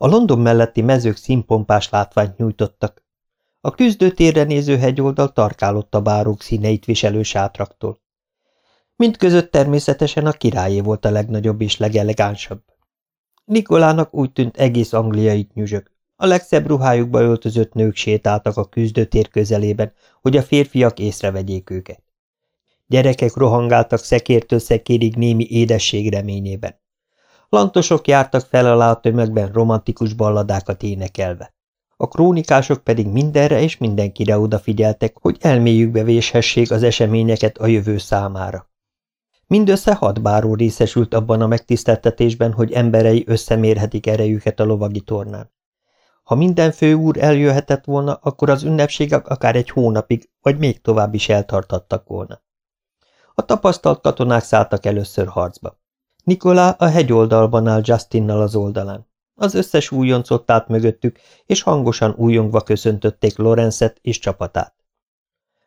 A London melletti mezők színpompás látványt nyújtottak. A küzdőtérre néző hegyoldal tarkálott a bárók színeit viselő sátraktól. Mindközött természetesen a királyé volt a legnagyobb és legelegánsabb. Nikolának úgy tűnt egész Angliait nyüzsög. A legszebb ruhájukba öltözött nők sétáltak a küzdőtér közelében, hogy a férfiak észrevegyék őket. Gyerekek rohangáltak szekértől szekérig némi édesség reményében. Lantosok jártak fel alá a tömegben romantikus balladákat énekelve. A krónikások pedig mindenre és mindenkire odafigyeltek, hogy elméjükbe véshessék az eseményeket a jövő számára. Mindössze hat báró részesült abban a megtiszteltetésben, hogy emberei összemérhetik erejüket a lovagi tornán. Ha minden főúr eljöhetett volna, akkor az ünnepségek akár egy hónapig, vagy még tovább is eltartattak volna. A tapasztalt katonák szálltak először harcba. Nikolá a hegyoldalban áll Justinnal az oldalán. Az összes újonc ott állt mögöttük, és hangosan újongva köszöntötték Lorenzet és csapatát.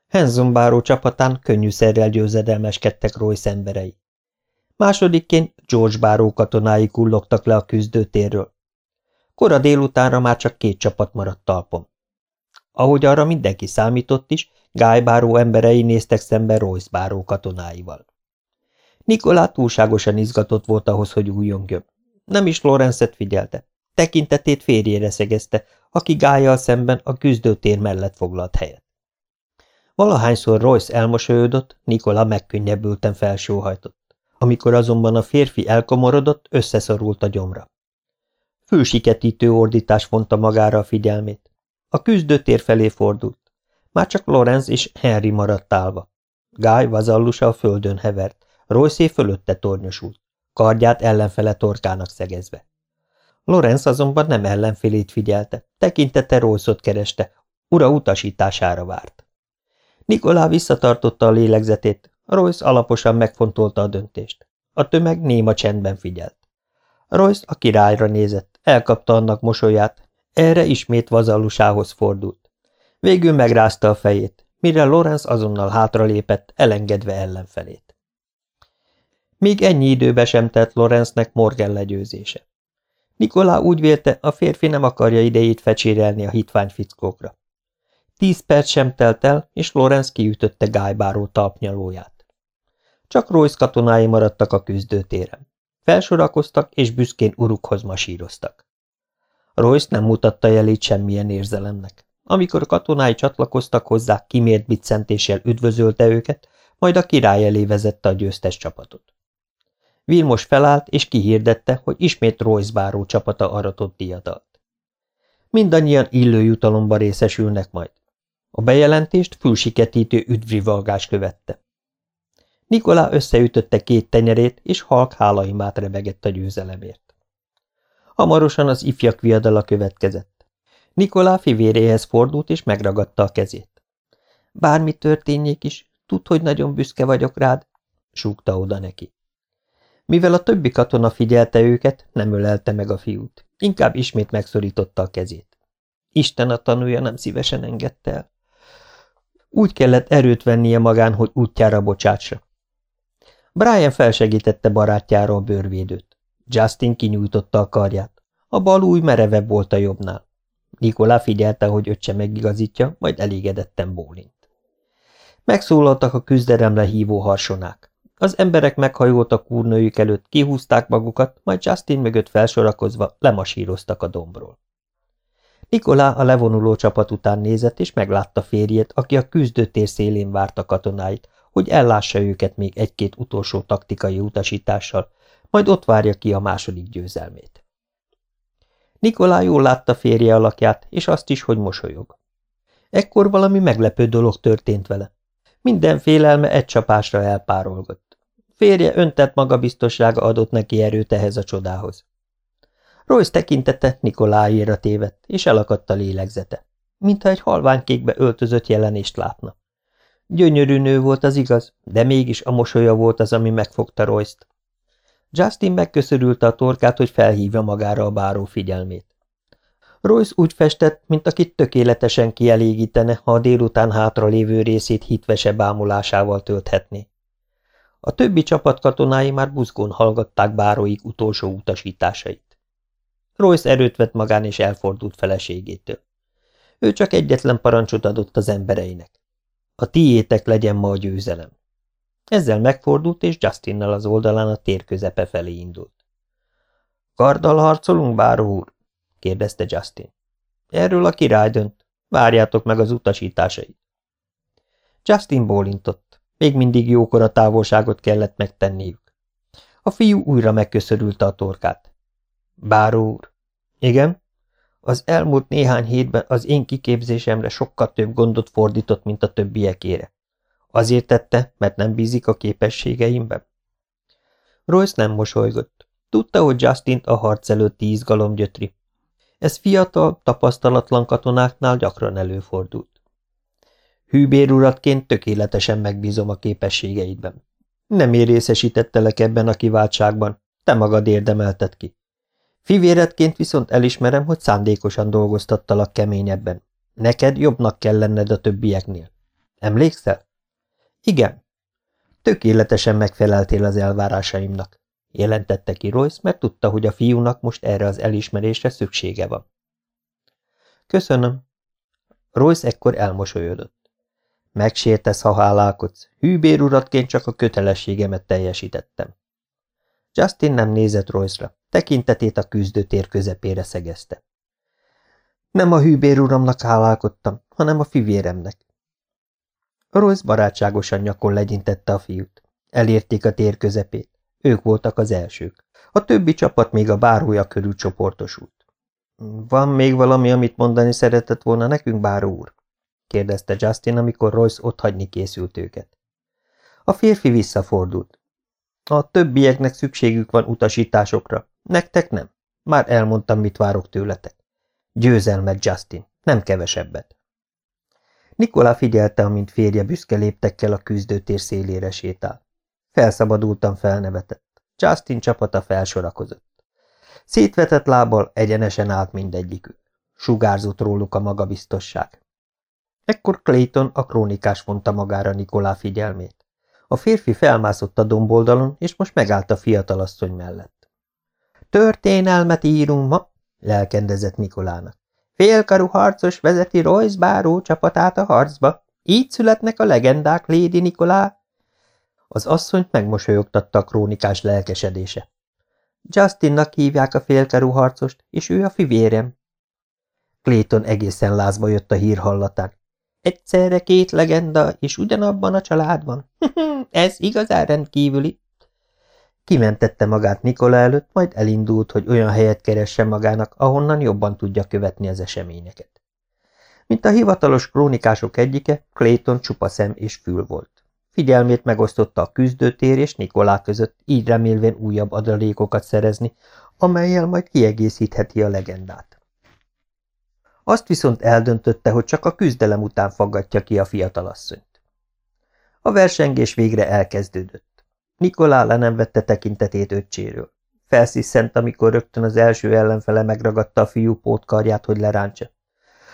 Hanson báró csapatán könnyűszerrel győzedelmeskedtek Royce emberei. Másodikként George báró katonái kullogtak le a küzdőtérről. Kora délutánra már csak két csapat maradt talpon. Ahogy arra mindenki számított is, Guy báró emberei néztek szembe Royce báró katonáival. Nikolá túlságosan izgatott volt ahhoz, hogy újjongjon. Nem is Lorenzet figyelte. Tekintetét férjére szegezte, aki Gájjal szemben a küzdőtér mellett foglalt helyet. Valahányszor Royce elmosolyodott, Nikola megkönnyebbülten felsóhajtott. Amikor azonban a férfi elkomorodott, összeszorult a gyomra. Fősiketítő ordítás vonta magára a figyelmét. A küzdőtér felé fordult. Már csak Lorenz és Henry maradt állva. Guy vazallusa a földön hevert, Royce fölötte tornyosult, kardját ellenfele torkának szegezve. Lorenz azonban nem ellenfélét figyelte, tekintete Royce-ot kereste, ura utasítására várt. Nikolá visszatartotta a lélegzetét, Royce alaposan megfontolta a döntést. A tömeg néma csendben figyelt. Royce a királyra nézett, elkapta annak mosolyát, erre ismét vazallusához fordult. Végül megrázta a fejét, mire Lorenz azonnal hátralépett, elengedve ellenfelét. Még ennyi időbe sem telt Lorenznek Morgan legyőzése. Nikolá úgy vélte, a férfi nem akarja idejét fecsérelni a hitvány fickókra. Tíz perc sem telt el, és Lorenz kiütötte gájbáró talpnyalóját. Csak Royce katonái maradtak a küzdőtéren. Felsorakoztak, és büszkén urukhoz masíroztak. Royce nem mutatta jelét semmilyen érzelemnek. Amikor katonái csatlakoztak hozzá, kimért biccentéssel üdvözölte őket, majd a király elé vezette a győztes csapatot. Vilmos felállt, és kihirdette, hogy ismét Royce báró csapata aratott diadalt. Mindannyian illő jutalomba részesülnek majd. A bejelentést fülsiketítő üdvrivalgás követte. Nikolá összeütötte két tenyerét, és halk hálaimát rebegett a győzelemért. Hamarosan az ifjak viadala következett. Nikolá fivéréhez fordult, és megragadta a kezét. Bármi történjék is, tudd, hogy nagyon büszke vagyok rád, súgta oda neki. Mivel a többi katona figyelte őket, nem ölelte meg a fiút, inkább ismét megszorította a kezét. Isten a tanúja nem szívesen engedte el. Úgy kellett erőt vennie magán, hogy útjára bocsátsa. Brian felsegítette barátjára a bőrvédőt. Justin kinyújtotta a karját. A bal új merevebb volt a jobbnál. Nikolá figyelte, hogy öccse megigazítja, majd elégedetten bólint. Megszólaltak a küzdelemre hívó harsonák. Az emberek meghajoltak úrnőjük előtt, kihúzták magukat, majd Justin mögött felsorakozva lemasíroztak a dombról. Nikolá a levonuló csapat után nézett, és meglátta férjét, aki a küzdőtér szélén várta katonáit, hogy ellássa őket még egy-két utolsó taktikai utasítással, majd ott várja ki a második győzelmét. Nikolá jól látta férje alakját, és azt is, hogy mosolyog. Ekkor valami meglepő dolog történt vele. Minden félelme egy csapásra elpárolgott. Férje öntett magabiztossága adott neki erőt ehhez a csodához. Royce tekintete Nikoláéra tévedt, és elakadt a lélegzete, mintha egy halványkékbe öltözött jelenést látna. Gyönyörű nő volt az igaz, de mégis a mosolya volt az, ami megfogta Royce-t. Justin megköszörülte a torkát, hogy felhívja magára a báró figyelmét. Royce úgy festett, mint akit tökéletesen kielégítene, ha a délután hátra lévő részét hitvese bámulásával tölthetné. A többi csapat katonái már buzgón hallgatták báróik utolsó utasításait. Royce erőt vett magán és elfordult feleségétől. Ő csak egyetlen parancsot adott az embereinek. A tiétek legyen ma a győzelem. Ezzel megfordult, és Justinnal az oldalán a tér közepe felé indult. – Karddal harcolunk, báró úr? – kérdezte Justin. – Erről a király dönt. Várjátok meg az utasításait. Justin bólintott. Még mindig jókora távolságot kellett megtenniük. A fiú újra megköszörülte a torkát. – Báró úr. – Igen? Az elmúlt néhány hétben az én kiképzésemre sokkal több gondot fordított, mint a többiekére. Azért tette, mert nem bízik a képességeimben? Royce nem mosolygott. Tudta, hogy Justin a harc előtti izgalom gyötri. Ez fiatal, tapasztalatlan katonáknál gyakran előfordult. Hűbéruratként tökéletesen megbízom a képességeidben. Nem érészesítettelek ebben a kiváltságban, te magad érdemelted ki. Fivéredként viszont elismerem, hogy szándékosan dolgoztattalak keményebben. Neked jobbnak kell lenned a többieknél. Emlékszel? Igen. Tökéletesen megfeleltél az elvárásaimnak, jelentette ki Royce, mert tudta, hogy a fiúnak most erre az elismerésre szüksége van. Köszönöm. Royce ekkor elmosolyodott. Megsértesz, ha hálálkodsz. Hűbéruratként csak a kötelességemet teljesítettem. Justin nem nézett Royce-ra, tekintetét a küzdőtér közepére szegezte. Nem a hűbér uramnak hálálkodtam, hanem a fivéremnek. Royce barátságosan nyakon legyintette a fiút. Elérték a tér közepét. Ők voltak az elsők. A többi csapat még a bárója körül csoportosult. Van még valami, amit mondani szeretett volna nekünk, báró úr? Kérdezte Justin, amikor Royce otthagyni készült őket. A férfi visszafordult. A többieknek szükségük van utasításokra, nektek nem. Már elmondtam, mit várok tőletek. Győzelmet, Justin, nem kevesebbet. Nikolá figyelte, amint férje büszke léptekkel a küzdőtér szélére sétál. Felszabadultan felnevetett. Justin csapata felsorakozott. Szétvetett lábbal egyenesen állt mindegyikük. Sugárzott róluk a magabiztosság. Ekkor Clayton a krónikás vonta magára Nikolá figyelmét. A férfi felmászott a domboldalon, és most megállt a fiatalasszony mellett. Történelmet írunk ma, lelkendezett Nikolának. Félkarú harcos vezeti Royce báró csapatát a harcba. Így születnek a legendák, Lady Nikolá. Az asszonyt megmosolyogtatta a krónikás lelkesedése. Justinnak hívják a félkarú harcost, és ő a fivérem. Clayton egészen lázba jött a hír hallatán. Egyszerre két legenda, és ugyanabban a családban. Ez igazán rendkívüli. Kimentette magát Nikola előtt, majd elindult, hogy olyan helyet keressen magának, ahonnan jobban tudja követni az eseményeket. Mint a hivatalos krónikások egyike, Clayton csupa szem és fül volt. Figyelmét megosztotta a küzdőtér és Nikolá között, így remélvén újabb adalékokat szerezni, amelyel majd kiegészítheti a legendát. Azt viszont eldöntötte, hogy csak a küzdelem után faggatja ki a fiatalasszonyt. A versengés végre elkezdődött. Nikolá le nem vette tekintetét öccséről. Felsziszent, amikor rögtön az első ellenfele megragadta a fiú pótkarját, hogy lerántsa.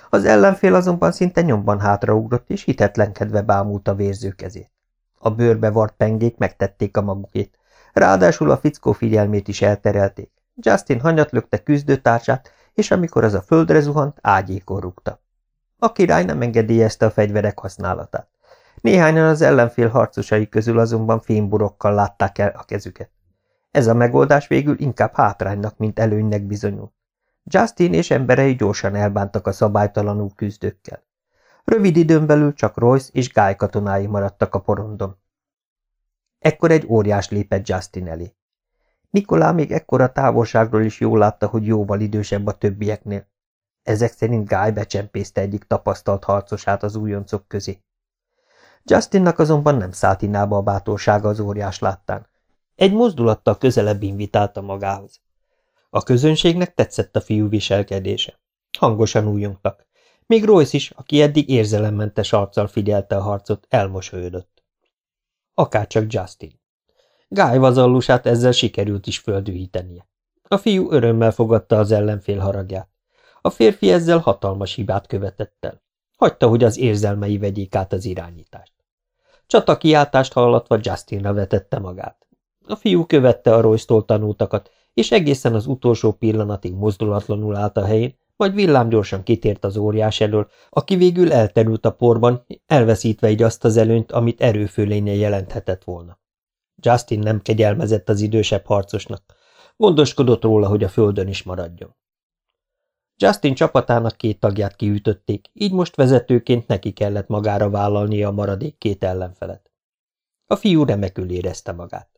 Az ellenfél azonban szinte nyomban hátraugrott, és hitetlenkedve bámulta vérző kezét. A bőrbe vart pengék megtették a magukét, ráadásul a fickó figyelmét is elterelték. Justin hanyatlökte küzdőtársát, és amikor az a földre zuhant, ágyékon rúgta. A király nem engedélyezte a fegyverek használatát. Néhányan az ellenfél harcosai közül azonban fémburokkal látták el a kezüket. Ez a megoldás végül inkább hátránynak, mint előnynek bizonyult. Justin és emberei gyorsan elbántak a szabálytalanul küzdőkkel. Rövid időn belül csak Royce és Guy katonái maradtak a porondon. Ekkor egy óriás lépett Justin elé. Nikolá még ekkora távolságról is jól látta, hogy jóval idősebb a többieknél. Ezek szerint Guy becsempészte egyik tapasztalt harcosát az újoncok közé. Justinnak azonban nem szállt inába a bátorsága az óriás láttán. Egy mozdulattal közelebb invitálta magához. A közönségnek tetszett a fiú viselkedése. Hangosan újongtak. Még Royce is, aki eddig érzelemmentes arccal figyelte a harcot, elmosolyodott. Akárcsak Justin. Guy vazallusát ezzel sikerült is földühítenie. A fiú örömmel fogadta az ellenfél haragját. A férfi ezzel hatalmas hibát követett el. Hagyta, hogy az érzelmei vegyék át az irányítást. Csata kiáltást hallatva Justinra vetette magát. A fiú követte a royce tanultakat, és egészen az utolsó pillanatig mozdulatlanul állt a helyén, majd villámgyorsan kitért az óriás elől, aki végül elterült a porban, elveszítve így azt az előnyt, amit erőfölénye jelenthetett volna. Justin nem kegyelmezett az idősebb harcosnak. Gondoskodott róla, hogy a földön is maradjon. Justin csapatának két tagját kiütötték, így most vezetőként neki kellett magára vállalnia a maradék két ellenfelet. A fiú remekül érezte magát.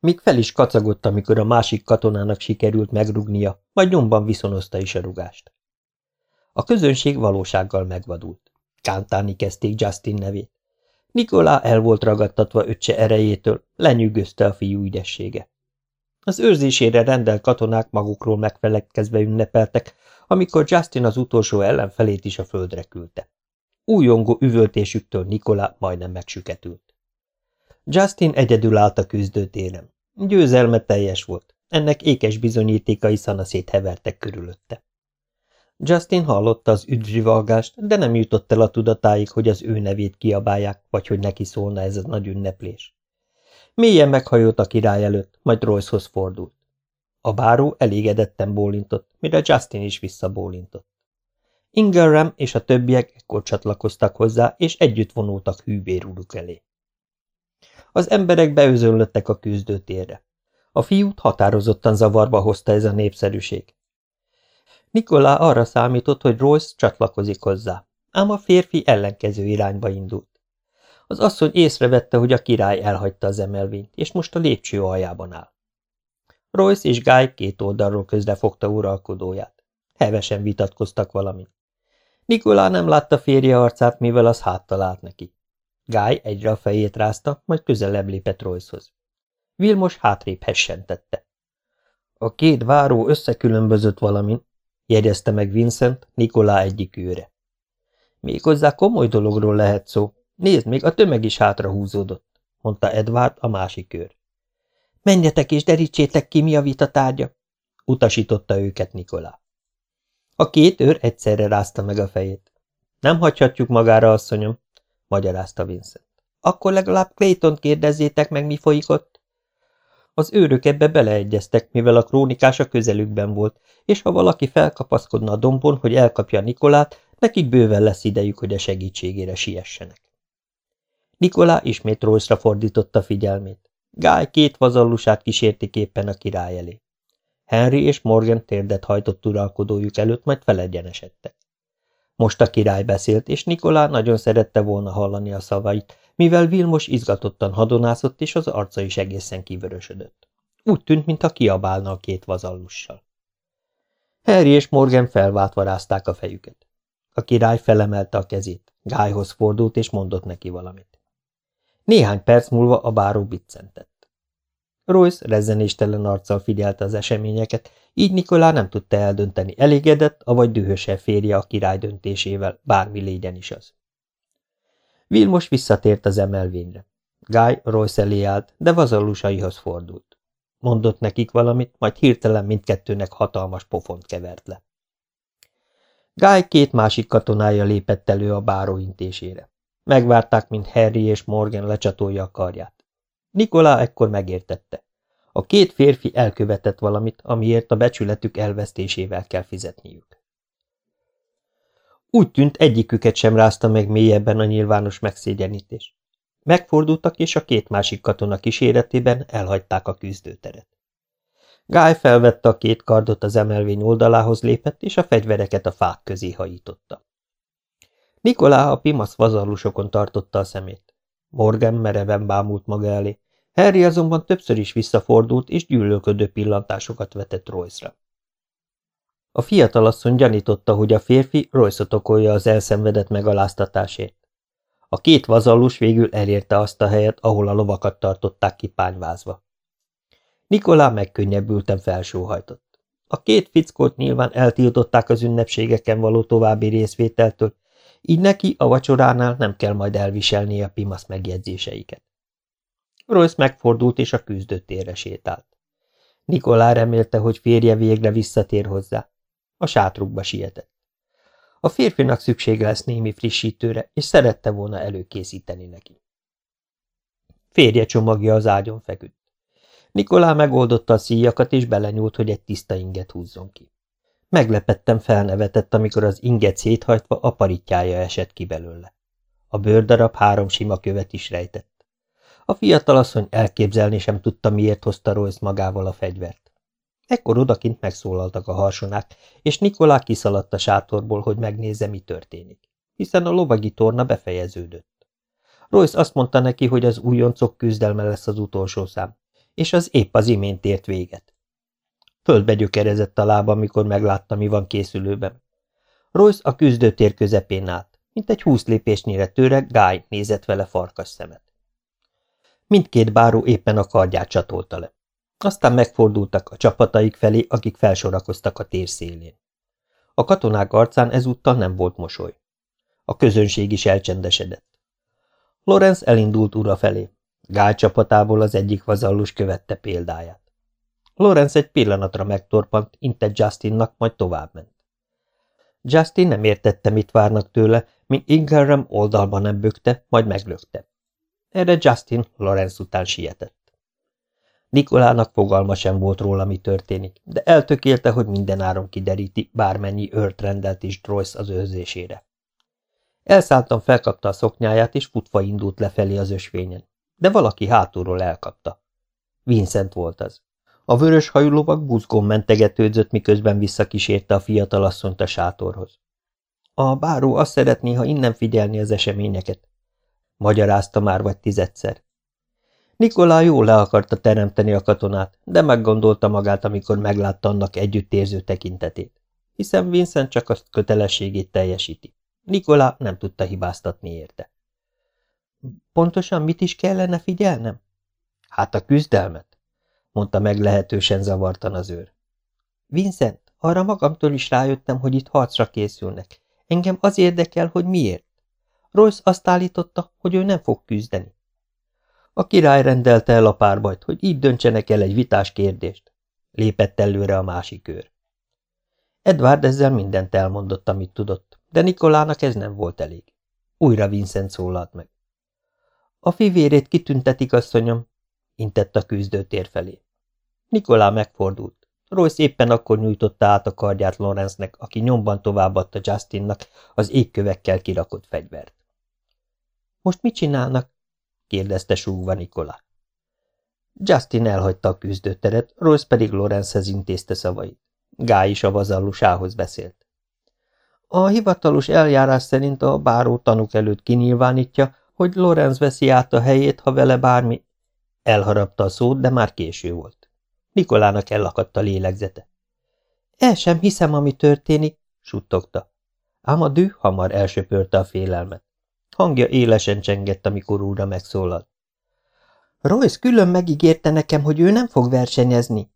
Míg fel is kacagott, amikor a másik katonának sikerült megrugnia, majd nyomban viszonozta is a rugást. A közönség valósággal megvadult. Kántálni kezdték Justin nevét. Nikolá el volt ragadtatva öccse erejétől, lenyűgözte a fiú ügyessége. Az őrzésére rendelt katonák magukról megfeledkezve ünnepeltek, amikor Justin az utolsó ellenfelét is a földre küldte. Újongó üvöltésüktől Nikolá majdnem megsüketült. Justin egyedül állt a küzdőtéren. Győzelme teljes volt, ennek ékes bizonyítékai szanaszét hevertek körülötte. Justin hallotta az üdvrivalgást, de nem jutott el a tudatáig, hogy az ő nevét kiabálják, vagy hogy neki szólna ez a nagy ünneplés. Mélyen meghajolt a király előtt, majd Roycehoz fordult. A báró elégedetten bólintott, mire Justin is visszabólintott. Ingram és a többiek ekkor csatlakoztak hozzá, és együtt vonultak hűbéruluk elé. Az emberek beözöllöttek a küzdőtérre. A fiút határozottan zavarba hozta ez a népszerűség. Nikolá arra számított, hogy Royce csatlakozik hozzá, ám a férfi ellenkező irányba indult. Az asszony észrevette, hogy a király elhagyta az emelvényt, és most a lépcső aljában áll. Royce és Guy két oldalról közre fogta uralkodóját. Hevesen vitatkoztak valamit. Nikolá nem látta férje arcát, mivel az háttal állt neki. Guy egyre a fejét rázta, majd közelebb lépett Royce-hoz. Vilmos hátrébb hessentette. A két váró összekülönbözött valamin, jegyezte meg Vincent, Nikolá egyik őre. Méghozzá komoly dologról lehet szó. Nézd, még a tömeg is hátra húzódott, mondta Edward a másik őr. Menjetek és derítsétek ki, mi a vita tárgya, utasította őket Nikolá. A két őr egyszerre rázta meg a fejét. Nem hagyhatjuk magára, asszonyom, magyarázta Vincent. Akkor legalább Clayton kérdezzétek meg, mi folyik ott. Az őrök ebbe beleegyeztek, mivel a krónikás a közelükben volt, és ha valaki felkapaszkodna a dombon, hogy elkapja Nikolát, nekik bőven lesz idejük, hogy a segítségére siessenek. Nikolá ismét Royce-ra fordította figyelmét. Guy két vazallusát kísérték éppen a király elé. Henry és Morgan térdet hajtott uralkodójuk előtt, majd felegyenesedtek. Most a király beszélt, és Nikolá nagyon szerette volna hallani a szavait, mivel Vilmos izgatottan hadonászott, és az arca is egészen kivörösödött. Úgy tűnt, mintha kiabálna a két vazallussal. Harry és Morgan felváltva rázták a fejüket. A király felemelte a kezét, Gályhoz fordult, és mondott neki valamit. Néhány perc múlva a báró biccentett. Royce rezzenéstelen arccal figyelte az eseményeket, így Nikolá nem tudta eldönteni, elégedett, avagy dühöse férje a király döntésével, bármi légyen is az. Vilmos visszatért az emelvényre. Guy Royce elé állt, de vazallusaihoz fordult. Mondott nekik valamit, majd hirtelen mindkettőnek hatalmas pofont kevert le. Guy két másik katonája lépett elő a báró intésére. Megvárták, mint Harry és Morgan lecsatolja a karját. Nikolá ekkor megértette. A két férfi elkövetett valamit, amiért a becsületük elvesztésével kell fizetniük. Úgy tűnt, egyiküket sem rázta meg mélyebben a nyilvános megszégyenítés. Megfordultak, és a két másik katona kíséretében elhagyták a küzdőteret. Guy felvette a két kardot az emelvény oldalához lépett, és a fegyvereket a fák közé hajította. Nikolá a pimasz vazarlusokon tartotta a szemét. Morgan mereven bámult maga elé, Harry azonban többször is visszafordult, és gyűlölködő pillantásokat vetett Royce-ra. A fiatalasszony gyanította, hogy a férfi Royce-ot okolja az elszenvedett megaláztatásért. A két vazallus végül elérte azt a helyet, ahol a lovakat tartották kipányvázva. Nikolá megkönnyebbülten felsóhajtott. A két fickót nyilván eltiltották az ünnepségeken való további részvételtől, így neki a vacsoránál nem kell majd elviselnie a pimasz megjegyzéseiket. Royce megfordult és a küzdőtérre sétált. Nikolá remélte, hogy férje végre visszatér hozzá. A sátrukba sietett. A férfinak szüksége lesz némi frissítőre, és szerette volna előkészíteni neki. Férje csomagja az ágyon feküdt. Nikolá megoldotta a szíjakat, és belenyúlt, hogy egy tiszta inget húzzon ki. Meglepettem felnevetett, amikor az inget széthajtva a paritjája esett ki belőle. A bőrdarab három sima követ is rejtett. A fiatalasszony elképzelni sem tudta, miért hozta Royce magával a fegyvert. Ekkor odakint megszólaltak a harsonák, és Nikolá kiszaladt a sátorból, hogy megnézze, mi történik, hiszen a lovagi torna befejeződött. Royce azt mondta neki, hogy az újoncok küzdelme lesz az utolsó szám, és az épp az imént ért véget. Földbe gyökerezett a lába, amikor meglátta, mi van készülőben. Royce a küzdőtér közepén állt, mint egy húsz lépésnyire tőre, Guy nézett vele farkas szemet. Mindkét báró éppen a kardját csatolta le. Aztán megfordultak a csapataik felé, akik felsorakoztak a tér szélén. A katonák arcán ezúttal nem volt mosoly. A közönség is elcsendesedett. Lorenz elindult ura felé. Gál csapatából az egyik vazallus követte példáját. Lorenz egy pillanatra megtorpant, inte Justinnak, majd továbbment. Justin nem értette, mit várnak tőle, míg Ingram oldalba nem bökte, majd meglökte. Erre Justin Lorenz után sietett. Nikolának fogalma sem volt róla, mi történik, de eltökélte, hogy mindenáron kideríti, bármennyi őrt rendelt is Joyce az őrzésére. Elszálltam felkapta a szoknyáját, és futva indult lefelé az ösvényen, de valaki hátulról elkapta. Vincent volt az. A vörös hajú lovag buzgón mentegetődzött, miközben visszakísérte a fiatalasszonyt a sátorhoz. A báró azt szeretné, ha innen figyelni az eseményeket. Magyarázta már vagy tizedszer. Nikolá jól le akarta teremteni a katonát, de meggondolta magát, amikor meglátta annak együttérző tekintetét, hiszen Vincent csak azt kötelességét teljesíti. Nikolá nem tudta hibáztatni érte. Pontosan mit is kellene figyelnem? Hát a küzdelmet, mondta meg lehetősen zavartan az őr. Vincent, arra magamtól is rájöttem, hogy itt harcra készülnek. Engem az érdekel, hogy miért. Royce azt állította, hogy ő nem fog küzdeni. A király rendelte el a párbajt, hogy így döntsenek el egy vitás kérdést. Lépett előre a másik őr. Edward ezzel mindent elmondott, amit tudott, de Nikolának ez nem volt elég. Újra Vincent szólalt meg. A fivérét kitüntetik, asszonyom, intett a küzdőtér felé. Nikolá megfordult. Royce éppen akkor nyújtotta át a kardját Lorenznek, aki nyomban továbbadta Justinnak az égkövekkel kirakott fegyvert. Most mit csinálnak? Kérdezte súgva Nikola. Justin elhagyta a küzdőteret, Royce pedig Lorenzhez intézte szavait. Guy is a vazallusához beszélt. A hivatalos eljárás szerint a báró tanuk előtt kinyilvánítja, hogy Lorenz veszi át a helyét, ha vele bármi... Elharapta a szót, de már késő volt. Nikolának elakadt a lélegzete. El sem hiszem, ami történik, suttogta. Ám a düh hamar elsöpörte a félelmet. Hangja élesen csengett, amikor újra megszólalt. Royce külön megígérte nekem, hogy ő nem fog versenyezni.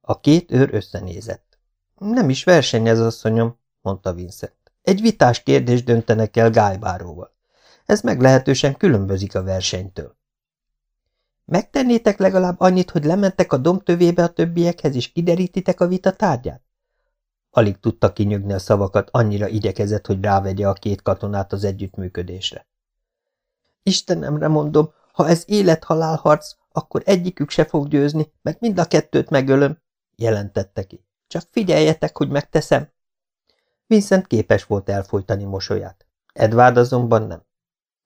A két őr összenézett. Nem is versenyez, asszonyom, mondta Vincent. Egy vitás kérdés döntenek el Gájbáróval. Ez meglehetősen különbözik a versenytől. Megtennétek legalább annyit, hogy lementek a domtövébe a többiekhez, és kiderítitek a vita tárgyát? Alig tudta kinyögni a szavakat, annyira igyekezett, hogy rávegye a két katonát az együttműködésre. Istenemre mondom, ha ez élet-halál harc, akkor egyikük se fog győzni, mert mind a kettőt megölöm, jelentette ki. Csak figyeljetek, hogy megteszem. Vincent képes volt elfolytani mosolyát. Edward azonban nem.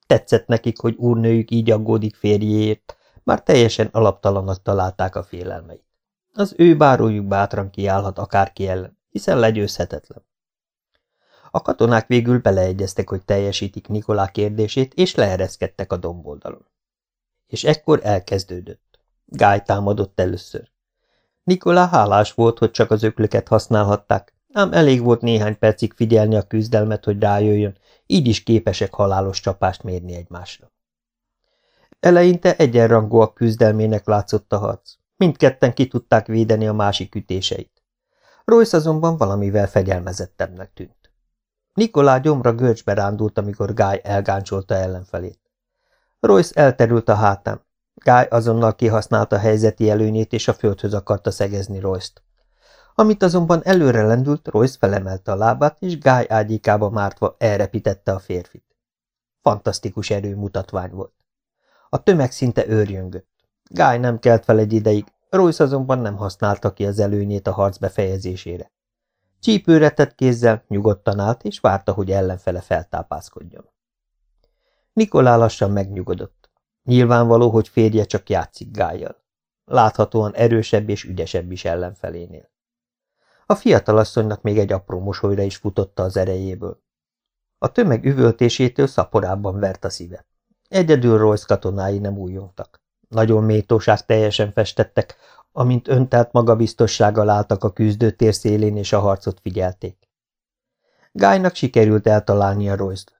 Tetszett nekik, hogy úrnőjük így aggódik férjéért, már teljesen alaptalanak találták a félelmeit. Az ő bárójuk bátran kiállhat akárki ellen hiszen legyőzhetetlen. A katonák végül beleegyeztek, hogy teljesítik Nikolá kérdését, és leereszkedtek a domboldalon. És ekkor elkezdődött. Gály támadott először. Nikolá hálás volt, hogy csak az öklöket használhatták, ám elég volt néhány percig figyelni a küzdelmet, hogy rájöjjön, így is képesek halálos csapást mérni egymásra. Eleinte egyenrangúak küzdelmének látszott a harc. Mindketten ki tudták védeni a másik ütéseit. Royce azonban valamivel fegyelmezettebbnek tűnt. Nikolá gyomra görcsbe rándult, amikor Guy elgáncsolta ellenfelét. Royce elterült a hátán. Guy azonnal kihasználta a helyzeti előnyét, és a földhöz akarta szegezni Royce-t. Amit azonban előre lendült, Royce felemelte a lábát, és Guy ágyékába mártva elrepítette a férfit. Fantasztikus erőmutatvány volt. A tömeg szinte őrjöngött. Guy nem kelt fel egy ideig, Royce azonban nem használta ki az előnyét a harc befejezésére. Csípőre tett kézzel nyugodtan állt, és várta, hogy ellenfele feltápászkodjon. Nikolá lassan megnyugodott. Nyilvánvaló, hogy férje csak játszik gájjal. Láthatóan erősebb és ügyesebb is ellenfelénél. A fiatalasszonynak még egy apró mosolyra is futotta az erejéből. A tömeg üvöltésétől szaporában vert a szíve. Egyedül Royce katonái nem újjongtak. Nagyon méltóság teljesen festettek, amint öntelt magabiztossággal álltak a küzdőtér szélén és a harcot figyelték. Gájnak sikerült eltalálni a royce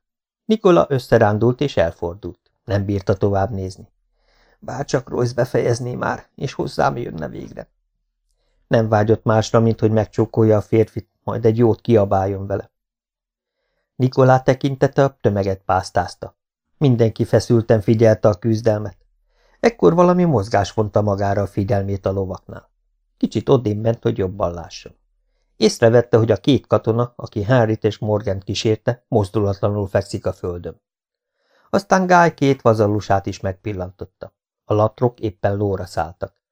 Nikola összerándult és elfordult. Nem bírta tovább nézni. Bár csak Royce befejezné már, és hozzám jönne végre. Nem vágyott másra, mint hogy megcsókolja a férfit, majd egy jót kiabáljon vele. Nikolá tekintete a tömeget pásztázta. Mindenki feszülten figyelte a küzdelmet. Ekkor valami mozgás vonta magára a figyelmét a lovaknál. Kicsit odébb ment, hogy jobban lásson. Észrevette, hogy a két katona, aki Harryt és Morgan kísérte, mozdulatlanul fekszik a földön. Aztán Guy két vazallusát is megpillantotta. A latrok éppen lóra szálltak.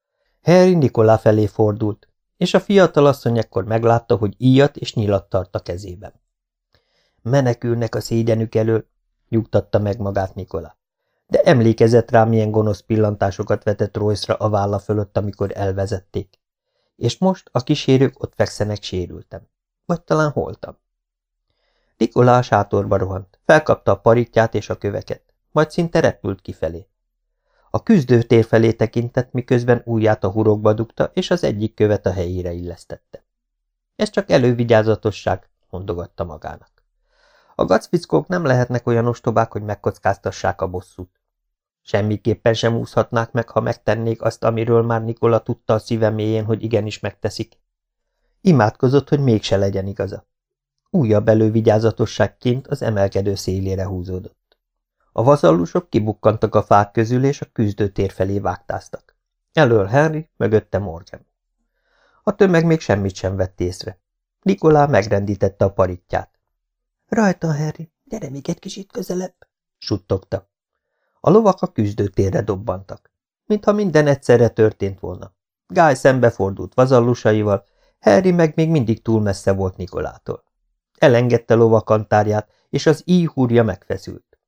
Harry Nikolá felé fordult, és a fiatal asszony ekkor meglátta, hogy íjat és nyilat tart a kezében. Menekülnek a szégyenük elől, nyugtatta meg magát Nikola. De emlékezett rá, milyen gonosz pillantásokat vetett Royce-ra a válla fölött, amikor elvezették. És most a kísérők ott fekszenek sérültem. Vagy talán holtam. Nikola a sátorba rohant, felkapta a paritját és a köveket, majd szinte repült kifelé. A küzdőtér felé tekintett, miközben ujját a hurokba dugta, és az egyik követ a helyére illesztette. Ez csak elővigyázatosság, mondogatta magának. A gacfickók nem lehetnek olyan ostobák, hogy megkockáztassák a bosszút. Semmiképpen sem úszhatnák meg, ha megtennék azt, amiről már Nikola tudta a szíve mélyén, hogy igenis megteszik. Imádkozott, hogy mégse legyen igaza. Újabb elővigyázatosságként az emelkedő szélére húzódott. A vazallusok kibukkantak a fák közül, és a küzdőtér felé vágtáztak. Elől Henry, mögötte Morgan. A tömeg még semmit sem vett észre. Nikolá megrendítette a paritját. Rajta, Harry, gyere még egy kicsit közelebb, suttogta. A lovak a küzdőtérre dobbantak, mintha minden egyszerre történt volna. Guy szembefordult vazallusaival, Harry meg még mindig túl messze volt Nikolától. Elengedte lovakantárját, és az íjhúrja megfeszült.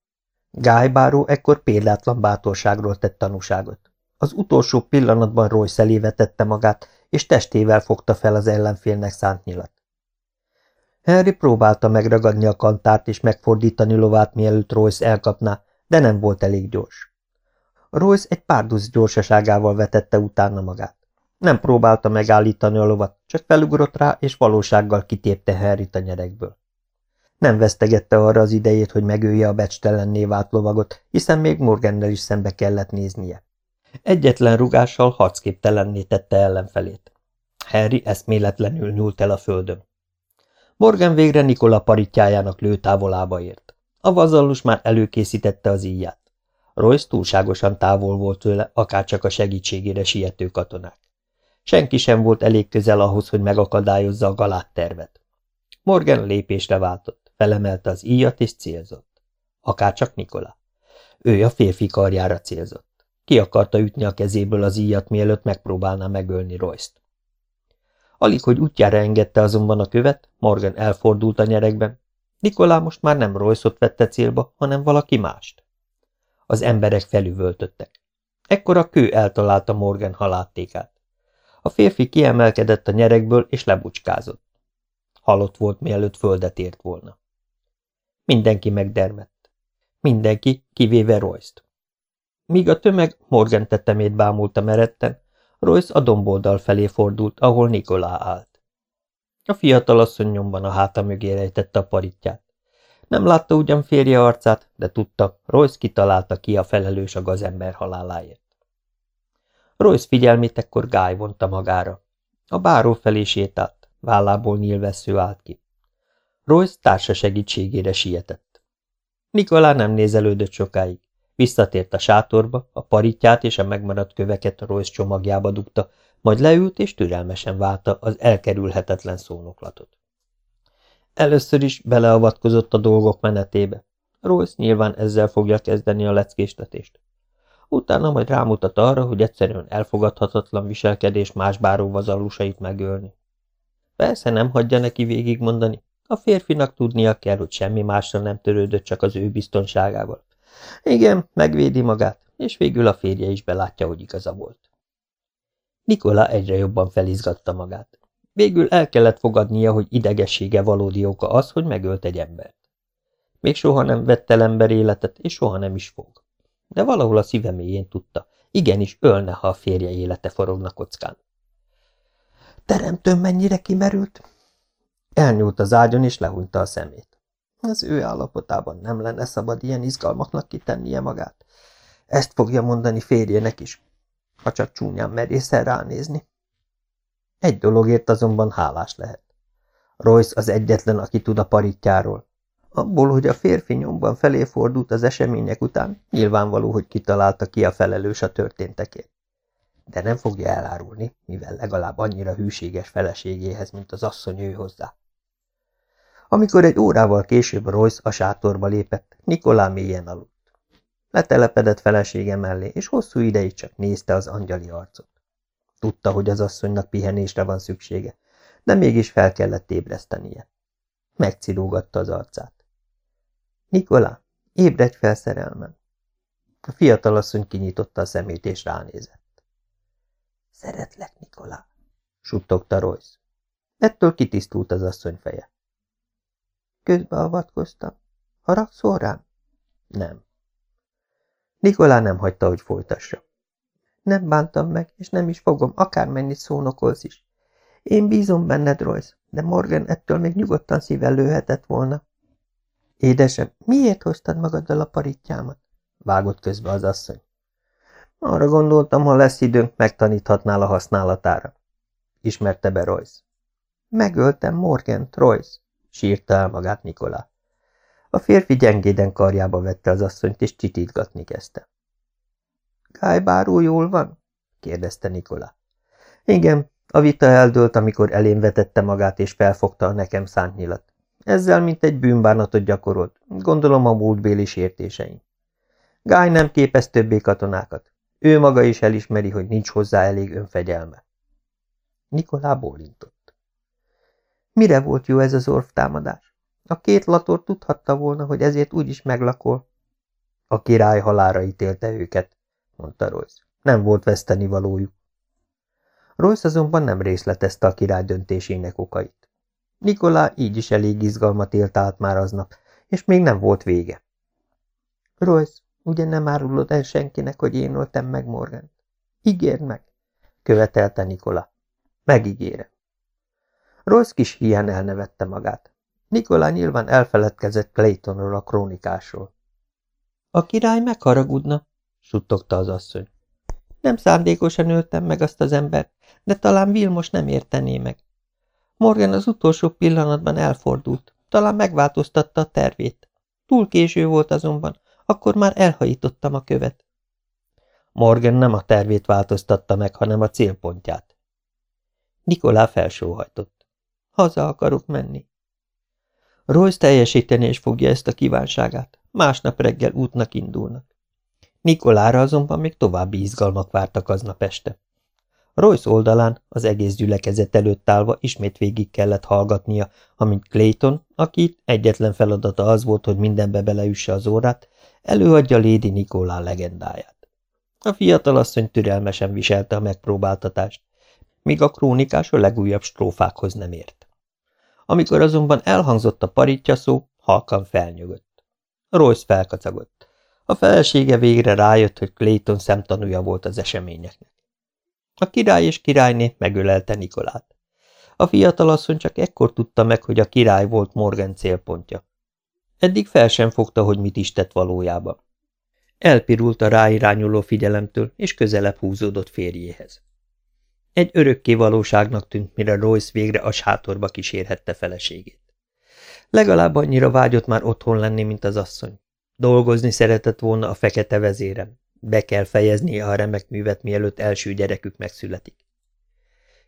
Guy báró ekkor példátlan bátorságról tett tanúságot. Az utolsó pillanatban Roy vetette magát, és testével fogta fel az ellenfélnek szánt nyilat. Henry próbálta megragadni a kantárt és megfordítani lovát, mielőtt Royce elkapná, de nem volt elég gyors. Royce egy párduc gyorsaságával vetette utána magát. Nem próbálta megállítani a lovat, csak felugrott rá, és valósággal kitépte Henryt a nyerekből. Nem vesztegette arra az idejét, hogy megölje a becstelenné vált lovagot, hiszen még Morgannel is szembe kellett néznie. Egyetlen rugással harcképtelenné tette ellenfelét. Harry eszméletlenül nyúlt el a földön. Morgan végre Nikola paritjájának lőtávolába ért. A vazallus már előkészítette az íját. Royce túlságosan távol volt tőle, akárcsak a segítségére siető katonák. Senki sem volt elég közel ahhoz, hogy megakadályozza a galát tervet. Morgan lépésre váltott, felemelte az íjat és célzott. Akárcsak Nikola. Ő a férfi karjára célzott. Ki akarta ütni a kezéből az íjat, mielőtt megpróbálná megölni Royce-t. Alig, hogy útjára engedte azonban a követ, Morgan elfordult a nyerekben. Nikolá most már nem Royce-ot vette célba, hanem valaki mást. Az emberek felüvöltöttek. Ekkor a kő eltalálta Morgan haláttékát. A férfi kiemelkedett a nyerekből, és lebucskázott. Halott volt, mielőtt földet ért volna. Mindenki megdermett. Mindenki, kivéve Royce-t. Míg a tömeg Morgan tettemét bámulta meretten, Royce a domboldal felé fordult, ahol Nikolá állt. A fiatal asszony nyomban a háta mögé rejtette a paritját. Nem látta ugyan férje arcát, de tudta, Royce kitalálta ki a felelős a gazember haláláért. Royce figyelmét ekkor Guy vonta magára. A báró felé sétált, vállából nyílvessző állt ki. Royce társa segítségére sietett. Nikolá nem nézelődött sokáig. Visszatért a sátorba, a paritját és a megmaradt köveket Royce csomagjába dugta, majd leült és türelmesen válta az elkerülhetetlen szónoklatot. Először is beleavatkozott a dolgok menetébe. Royce nyilván ezzel fogja kezdeni a leckéstetést. utána majd rámutat arra, hogy egyszerűen elfogadhatatlan viselkedés más báró vazallusait megölni. Persze nem hagyja neki végigmondani, a férfinak tudnia kell, hogy semmi másra nem törődött, csak az ő biztonságával. Igen, megvédi magát, és végül a férje is belátja, hogy igaza volt. Nikola egyre jobban felizgatta magát. Végül el kellett fogadnia, hogy idegessége valódi oka az, hogy megölt egy embert. Még soha nem vett el ember életet, és soha nem is fog. De valahol a szíve mélyén tudta, igenis ölne, ha a férje élete forogna kockán. Teremtőm mennyire kimerült? Elnyúlt az ágyon, és lehúnyta a szemét. Az ő állapotában nem lenne szabad ilyen izgalmaknak kitennie magát. Ezt fogja mondani férjének is, ha csak csúnyán merészel ránézni. Egy dologért azonban hálás lehet. Royce az egyetlen, aki tud a paritjáról. Abból, hogy a férfi nyomban felé fordult az események után, nyilvánvaló, hogy kitalálta ki a felelős a történtekért. De nem fogja elárulni, mivel legalább annyira hűséges feleségéhez, mint az asszony ő hozzá. Amikor egy órával később Royce a sátorba lépett, Nikolá mélyen aludt. Letelepedett felesége mellé, és hosszú ideig csak nézte az angyali arcot. Tudta, hogy az asszonynak pihenésre van szüksége, de mégis fel kellett ébresztenie. Megcilógatta az arcát. Nikolá, ébredj fel szerelmem! A fiatalasszony kinyitotta a szemét és ránézett. Szeretlek, Nikolá, suttogta Royce. Ettől kitisztult az asszony feje. Közbeavatkoztam. Haragszol rám? Nem. Nikolá nem hagyta, hogy folytassa. Nem bántam meg, és nem is fogom, akármennyit szónokolsz is. Én bízom benned, Royce, de Morgan ettől még nyugodtan szíven lőhetett volna. Édesem, miért hoztad magaddal a paritjámat? Vágott közbe az asszony. Arra gondoltam, ha lesz időnk, megtaníthatnál a használatára. Ismerte be Royce. Megöltem Morgan, Royce, sírta el magát Nikolá. A férfi gyengéden karjába vette az asszonyt, és csitítgatni kezdte. Gájbáró jól van? kérdezte Nikola. Igen, a vita eldőlt, amikor elém vetette magát, és felfogta a nekem szánt nyilat. Ezzel mint egy bűnbánatot gyakorolt, gondolom a múltbéli sértéseim. Gáj nem képez többé katonákat. Ő maga is elismeri, hogy nincs hozzá elég önfegyelme. Nikolá bólintott. Mire volt jó ez az orvtámadás? A két lator tudhatta volna, hogy ezért úgyis meglakol. A király halára ítélte őket, mondta Royce. Nem volt veszteni valójuk. Royce azonban nem részletezte a király döntésének okait. Nikolá így is elég izgalmat élt át már aznap, és még nem volt vége. Royce, ugye nem árulod el senkinek, hogy én öltem meg Morgant? Ígérd meg, követelte Nikola. Megígérem. Royce kis hián elnevette magát. Nikolá nyilván elfeledkezett Claytonról a krónikásról. A király megharagudna, suttogta az asszony. Nem szándékosan öltem meg azt az embert, de talán Vilmos nem értené meg. Morgan az utolsó pillanatban elfordult, talán megváltoztatta a tervét. Túl késő volt azonban, akkor már elhajítottam a követ. Morgan nem a tervét változtatta meg, hanem a célpontját. Nikolá felsóhajtott. Haza akarok menni. Royce teljesíteni is fogja ezt a kívánságát. Másnap reggel útnak indulnak. Nikolára azonban még további izgalmak vártak aznap este. Royce oldalán, az egész gyülekezet előtt állva ismét végig kellett hallgatnia, amint Clayton, aki egyetlen feladata az volt, hogy mindenbe beleüsse az órát, előadja Lady Nikolá legendáját. A fiatalasszony türelmesen viselte a megpróbáltatást, míg a krónikás a legújabb strófákhoz nem ért. Amikor azonban elhangzott a paritja szó, halkan felnyögött. Royce felkacagott. A felesége végre rájött, hogy Clayton szemtanúja volt az eseményeknek. A király és királyné megölelte Nikolát. A fiatalasszony csak ekkor tudta meg, hogy a király volt Morgan célpontja. Eddig fel sem fogta, hogy mit is tett valójában. Elpirult a ráirányuló figyelemtől, és közelebb húzódott férjéhez. Egy örökké valóságnak tűnt, mire Royce végre a sátorba kísérhette feleségét. Legalább annyira vágyott már otthon lenni, mint az asszony. Dolgozni szeretett volna a fekete vezérem. Be kell fejeznie a remek művet, mielőtt első gyerekük megszületik.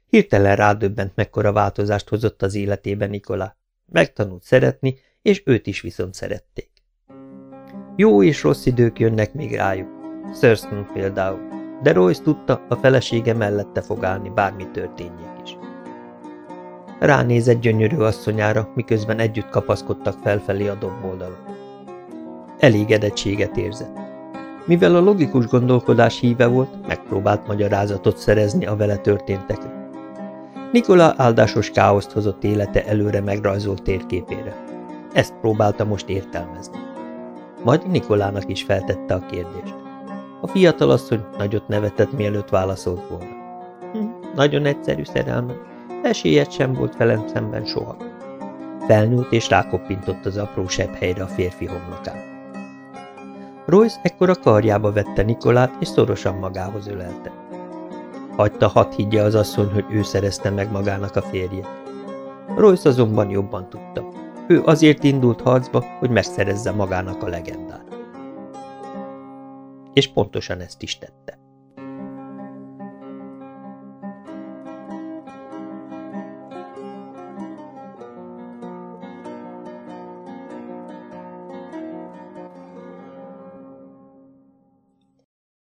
Hirtelen rádöbbent, mekkora változást hozott az életében Nikola. Megtanult szeretni, és őt is viszont szerették. Jó és rossz idők jönnek még rájuk. Thurston például, de Royce tudta, a felesége mellette fog állni, bármi történjék is. Ránézett gyönyörű asszonyára, miközben együtt kapaszkodtak felfelé a domboldalon. Elégedettséget érzett. Mivel a logikus gondolkodás híve volt, megpróbált magyarázatot szerezni a vele történtekre. Nikola áldásos káoszt hozott élete előre megrajzolt térképére. Ezt próbálta most értelmezni. Majd Nikolának is feltette a kérdést. A fiatalasszony nagyot nevetett, mielőtt válaszolt volna. Hm, nagyon egyszerű szerelme, esélyed sem volt velem szemben soha. Felnőtt és rákoppintott az apró sebb helyre a férfi homlokán. Royce ekkor a karjába vette Nikolát, és szorosan magához ölelte. Hagyta hat higgye az asszony, hogy ő szerezte meg magának a férjét. Royce azonban jobban tudta. Ő azért indult harcba, hogy megszerezze magának a legendát. És pontosan ezt is tette.